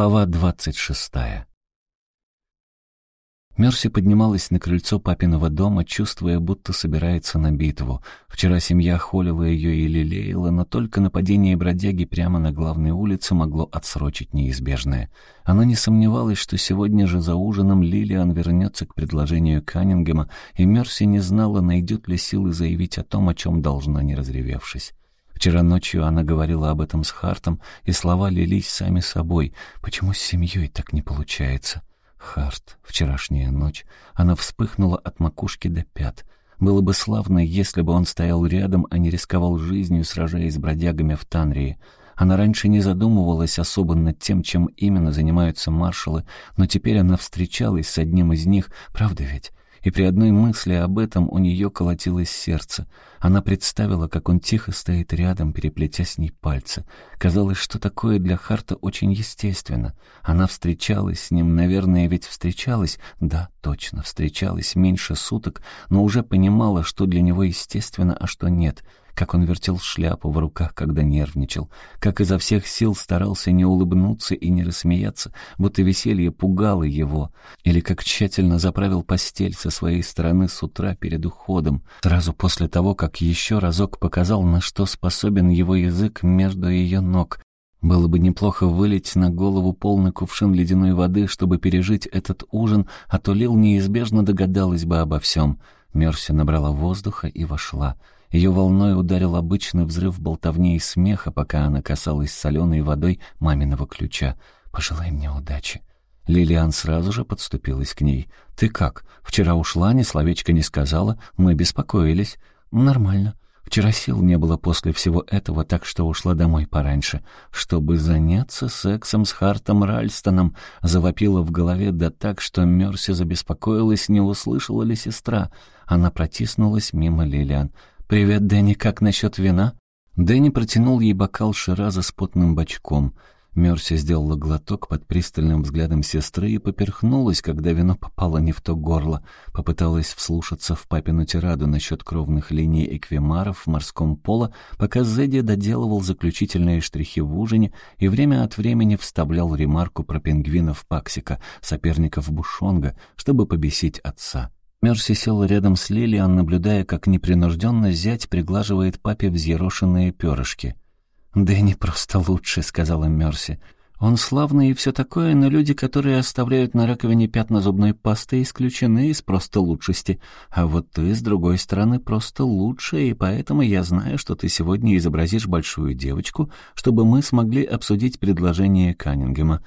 Глава двадцать шестая. Мерси поднималась на крыльцо папиного дома, чувствуя, будто собирается на битву. Вчера семья холила ее и лелеяла, но только нападение бродяги прямо на главной улице могло отсрочить неизбежное. Она не сомневалась, что сегодня же за ужином Лилиан вернется к предложению Каннингема, и Мерси не знала, найдет ли силы заявить о том, о чем должна, не разревевшись. Вчера ночью она говорила об этом с Хартом, и слова лились сами собой. «Почему с семьей так не получается?» Харт, вчерашняя ночь, она вспыхнула от макушки до пят. Было бы славно, если бы он стоял рядом, а не рисковал жизнью, сражаясь с бродягами в Танрии. Она раньше не задумывалась особо над тем, чем именно занимаются маршалы, но теперь она встречалась с одним из них, правда ведь? И при одной мысли об этом у нее колотилось сердце. Она представила, как он тихо стоит рядом, переплетя с ней пальцы. Казалось, что такое для Харта очень естественно. Она встречалась с ним, наверное, ведь встречалась, да, точно, встречалась меньше суток, но уже понимала, что для него естественно, а что нет — как он вертел шляпу в руках, когда нервничал, как изо всех сил старался не улыбнуться и не рассмеяться, будто веселье пугало его, или как тщательно заправил постель со своей стороны с утра перед уходом, сразу после того, как еще разок показал, на что способен его язык между ее ног, было бы неплохо вылить на голову полный кувшин ледяной воды, чтобы пережить этот ужин, а то Лил неизбежно догадалась бы обо всем. Мерси набрала воздуха и вошла. Ее волной ударил обычный взрыв болтовни и смеха, пока она касалась соленой водой маминого ключа. «Пожелай мне удачи». Лилиан сразу же подступилась к ней. «Ты как? Вчера ушла, ни словечко не сказала. Мы беспокоились». «Нормально. Вчера сил не было после всего этого, так что ушла домой пораньше. Чтобы заняться сексом с Хартом Ральстоном, завопила в голове, да так, что Мерси забеспокоилась, не услышала ли сестра. Она протиснулась мимо Лилиан. «Привет, Дэнни, как насчет вина?» Дэнни протянул ей бокал шираза с потным бочком. Мерси сделала глоток под пристальным взглядом сестры и поперхнулась, когда вино попало не в то горло. Попыталась вслушаться в папину тираду насчет кровных линий эквимаров в морском поло, пока Зедди доделывал заключительные штрихи в ужине и время от времени вставлял ремарку про пингвинов Паксика, соперников Бушонга, чтобы побесить отца. Мерси села рядом с Лилиан, наблюдая, как непринужденно зять приглаживает папе взъерошенные перышки. «Дэнни просто лучше», — сказала Мерси. «Он славный и все такое, но люди, которые оставляют на раковине пятна зубной пасты, исключены из просто лучшести. А вот ты, с другой стороны, просто лучше, и поэтому я знаю, что ты сегодня изобразишь большую девочку, чтобы мы смогли обсудить предложение Каннингема.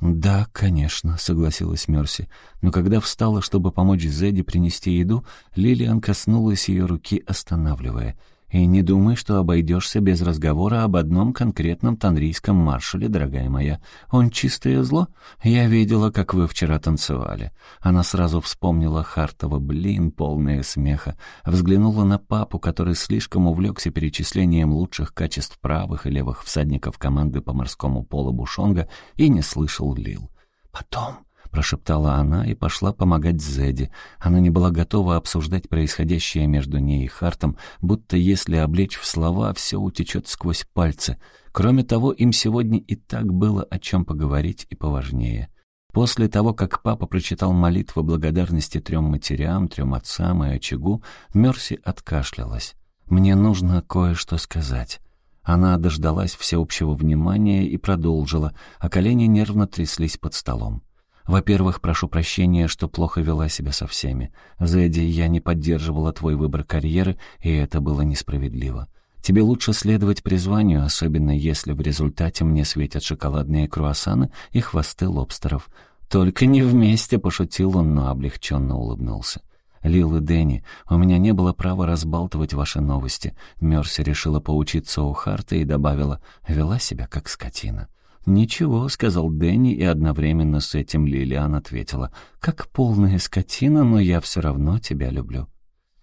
«Да, конечно», — согласилась Мерси. Но когда встала, чтобы помочь Зедди принести еду, Лилиан коснулась ее руки, останавливая — и не думай, что обойдешься без разговора об одном конкретном танрийском маршале, дорогая моя. Он чистое зло. Я видела, как вы вчера танцевали. Она сразу вспомнила Хартова, блин, полная смеха. Взглянула на папу, который слишком увлекся перечислением лучших качеств правых и левых всадников команды по морскому полу Бушонга и не слышал Лил. «Потом», — прошептала она и пошла помогать Зеди. Она не была готова обсуждать происходящее между ней и Хартом, будто если облечь в слова, все утечет сквозь пальцы. Кроме того, им сегодня и так было о чем поговорить и поважнее. После того, как папа прочитал молитву благодарности трем матерям, трем отцам и очагу, Мерси откашлялась. «Мне нужно кое-что сказать». Она дождалась всеобщего внимания и продолжила, а колени нервно тряслись под столом. Во-первых, прошу прощения, что плохо вела себя со всеми. Зэдди, я не поддерживала твой выбор карьеры, и это было несправедливо. Тебе лучше следовать призванию, особенно если в результате мне светят шоколадные круассаны и хвосты лобстеров. Только не вместе, пошутил он, но облегченно улыбнулся. Лил и Дэнни, у меня не было права разбалтывать ваши новости. Мерси решила поучиться у Харта и добавила, вела себя как скотина. «Ничего», — сказал Дэнни, и одновременно с этим Лилиан ответила. «Как полная скотина, но я все равно тебя люблю».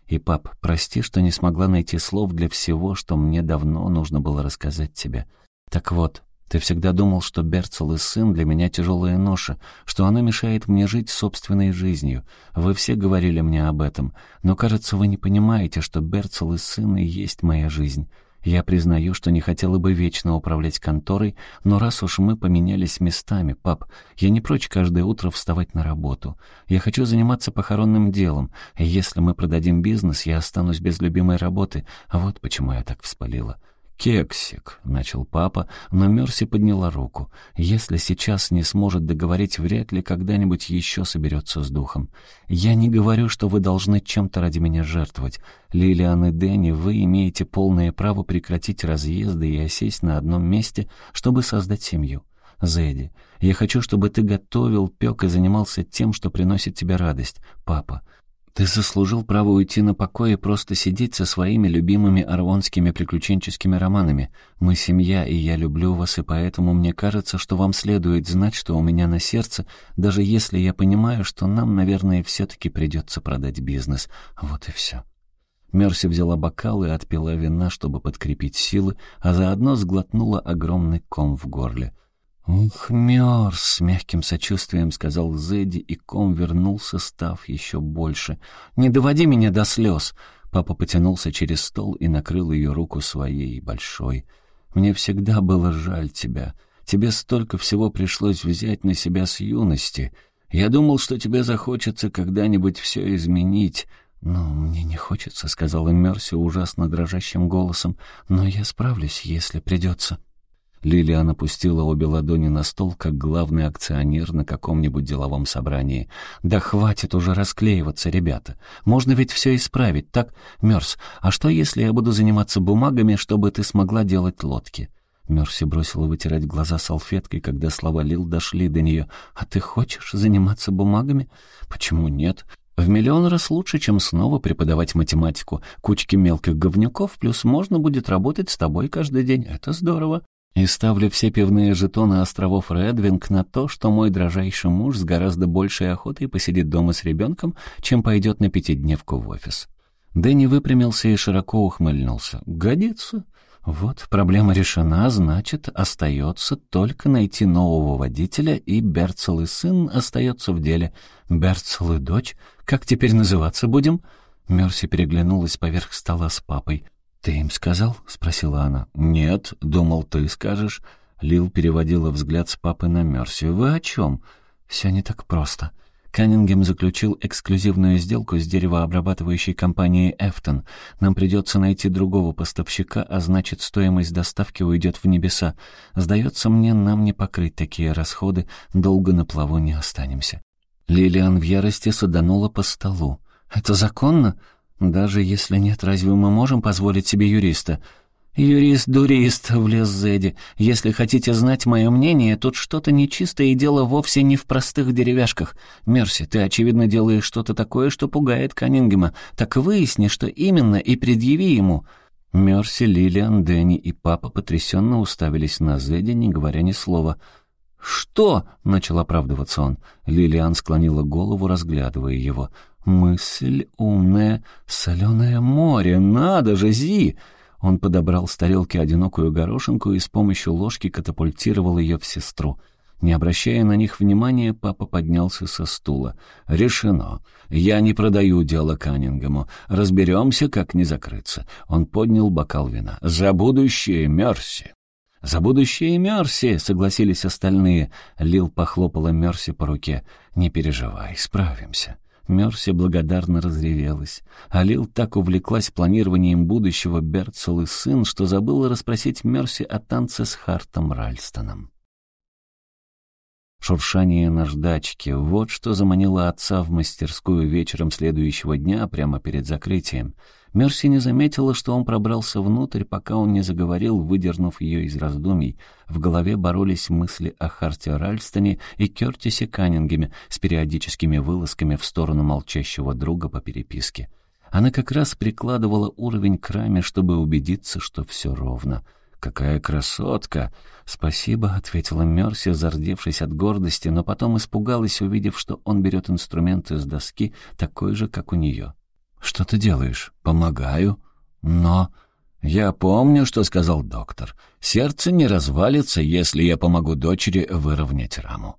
«И, пап, прости, что не смогла найти слов для всего, что мне давно нужно было рассказать тебе. Так вот, ты всегда думал, что Берцел и сын для меня тяжелая ноша, что она мешает мне жить собственной жизнью. Вы все говорили мне об этом, но, кажется, вы не понимаете, что Берцел и сын и есть моя жизнь». Я признаю, что не хотела бы вечно управлять конторой, но раз уж мы поменялись местами, пап, я не прочь каждое утро вставать на работу. Я хочу заниматься похоронным делом. Если мы продадим бизнес, я останусь без любимой работы. А вот почему я так вспылила. «Кексик», — начал папа, но Мерси подняла руку. «Если сейчас не сможет договорить, вряд ли когда-нибудь еще соберется с духом. Я не говорю, что вы должны чем-то ради меня жертвовать. Лилиан и Дэнни, вы имеете полное право прекратить разъезды и осесть на одном месте, чтобы создать семью. Зэдди, я хочу, чтобы ты готовил, пек и занимался тем, что приносит тебе радость. Папа, ты заслужил право уйти на покой и просто сидеть со своими любимыми арвонскими приключенческими романами. Мы семья, и я люблю вас, и поэтому мне кажется, что вам следует знать, что у меня на сердце, даже если я понимаю, что нам, наверное, все-таки придется продать бизнес. Вот и все». Мерси взяла бокал и отпила вина, чтобы подкрепить силы, а заодно сглотнула огромный ком в горле — «Ух, мерз!» — с мягким сочувствием сказал Зэдди, и ком вернулся, став еще больше. «Не доводи меня до слез!» Папа потянулся через стол и накрыл ее руку своей, большой. «Мне всегда было жаль тебя. Тебе столько всего пришлось взять на себя с юности. Я думал, что тебе захочется когда-нибудь все изменить». «Ну, мне не хочется», — сказала Мерси ужасно дрожащим голосом, «но я справлюсь, если придется». Лилиан опустила обе ладони на стол, как главный акционер на каком-нибудь деловом собрании. «Да хватит уже расклеиваться, ребята. Можно ведь все исправить, так? Мерс, а что, если я буду заниматься бумагами, чтобы ты смогла делать лодки?» Мерси бросила вытирать глаза салфеткой, когда слова Лил дошли до нее. «А ты хочешь заниматься бумагами?» «Почему нет?» В миллион раз лучше, чем снова преподавать математику. Кучки мелких говнюков, плюс можно будет работать с тобой каждый день. Это здорово. И ставлю все пивные жетоны островов Редвинг на то, что мой дрожайший муж с гораздо большей охотой посидит дома с ребенком, чем пойдет на пятидневку в офис. Дэнни выпрямился и широко ухмыльнулся. «Годится. Вот, проблема решена, значит, остается только найти нового водителя, и Берцел и сын остается в деле. Берцел и дочь? Как теперь называться будем?» Мерси переглянулась поверх стола с папой. «Ты им сказал?» — спросила она. «Нет, думал, ты скажешь». Лил переводила взгляд с папы на Мерси. «Вы о чем?» «Все не так просто». Каннингем заключил эксклюзивную сделку с деревообрабатывающей компанией «Эфтон». Нам придется найти другого поставщика, а значит, стоимость доставки уйдет в небеса. Сдается мне, нам не покрыть такие расходы, долго на плаву не останемся. Лилиан в ярости саданула по столу. «Это законно?» «Даже если нет, разве мы можем позволить себе юриста?» «Юрист-дурист», — влез Зэдди. «Если хотите знать мое мнение, тут что-то нечистое и дело вовсе не в простых деревяшках. Мерси, ты, очевидно, делаешь что-то такое, что пугает Каннингема. Так выясни, что именно, и предъяви ему». Мерси, Лилиан, Дэнни и папа потрясенно уставились на Зэдди, не говоря ни слова. «Что?» — начал оправдываться он. Лилиан склонила голову, разглядывая его. Мысль умная, соленое море, надо же, Зи! Он подобрал с тарелки одинокую горошинку и с помощью ложки катапультировал ее в сестру. Не обращая на них внимания, папа поднялся со стула. «Решено. Я не продаю дело Каннингему. Разберемся, как не закрыться». Он поднял бокал вина. «За будущее, Мерси!» «За будущее Мерси!» — согласились остальные. Лил похлопала Мерси по руке. «Не переживай, справимся». Мерси благодарно разревелась. Алил так увлеклась планированием будущего Берцел и сын, что забыла расспросить Мерси о танце с Хартом Ральстоном. Шуршание наждачки — вот что заманило отца в мастерскую вечером следующего дня, прямо перед закрытием — Мерси не заметила, что он пробрался внутрь, пока он не заговорил, выдернув ее из раздумий. В голове боролись мысли о Харте Ральстоне и Кертисе Каннингеме с периодическими вылазками в сторону молчащего друга по переписке. Она как раз прикладывала уровень к раме, чтобы убедиться, что все ровно. «Какая красотка!» «Спасибо», — ответила Мерси, зардевшись от гордости, но потом испугалась, увидев, что он берет инструмент из доски, такой же, как у нее. «Что ты делаешь?» «Помогаю». «Но...» «Я помню, что сказал доктор. Сердце не развалится, если я помогу дочери выровнять раму».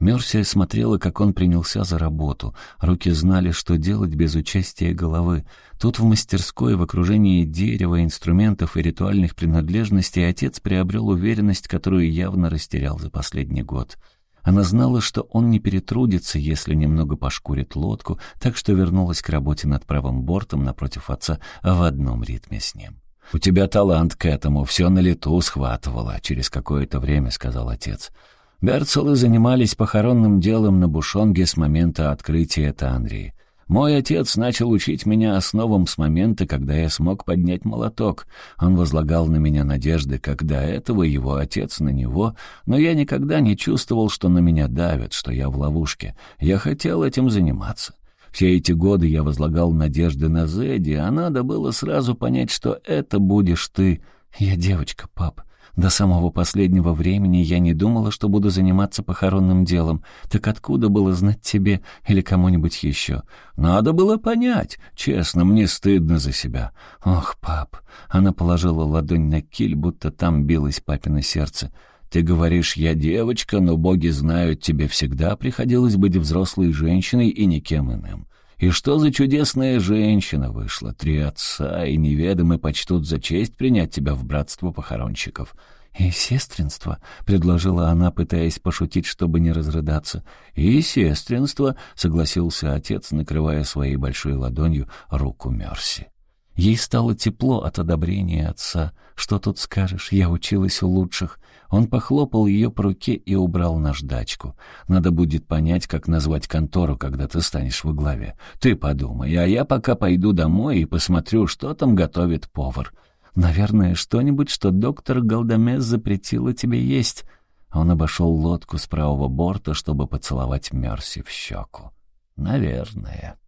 Мерси смотрела, как он принялся за работу. Руки знали, что делать без участия головы. Тут в мастерской, в окружении дерева, инструментов и ритуальных принадлежностей отец приобрел уверенность, которую явно растерял за последний год. Она знала, что он не перетрудится, если немного пошкурит лодку, так что вернулась к работе над правым бортом напротив отца в одном ритме с ним. «У тебя талант к этому, все на лету схватывало», — через какое-то время сказал отец. Берцелы занимались похоронным делом на Бушонге с момента открытия Танрии. Мой отец начал учить меня основам с момента, когда я смог поднять молоток. Он возлагал на меня надежды, как до этого его отец на него, но я никогда не чувствовал, что на меня давят, что я в ловушке. Я хотел этим заниматься. Все эти годы я возлагал надежды на Зедди, а надо было сразу понять, что это будешь ты. Я девочка, пап. До самого последнего времени я не думала, что буду заниматься похоронным делом. Так откуда было знать тебе или кому-нибудь еще? Надо было понять. Честно, мне стыдно за себя. Ох, пап. Она положила ладонь на киль, будто там билось папино сердце. Ты говоришь, я девочка, но боги знают, тебе всегда приходилось быть взрослой женщиной и никем иным. И что за чудесная женщина вышла? Три отца и неведомый почтут за честь принять тебя в братство похоронщиков. «И сестринство», — предложила она, пытаясь пошутить, чтобы не разрыдаться. «И сестринство», — согласился отец, накрывая своей большой ладонью руку Мерси. Ей стало тепло от одобрения отца. «Что тут скажешь? Я училась у лучших». Он похлопал ее по руке и убрал наждачку. «Надо будет понять, как назвать контору, когда ты станешь во главе. Ты подумай, а я пока пойду домой и посмотрю, что там готовит повар. Наверное, что-нибудь, что доктор Галдамес запретила тебе есть». Он обошел лодку с правого борта, чтобы поцеловать Мерси в щеку. «Наверное».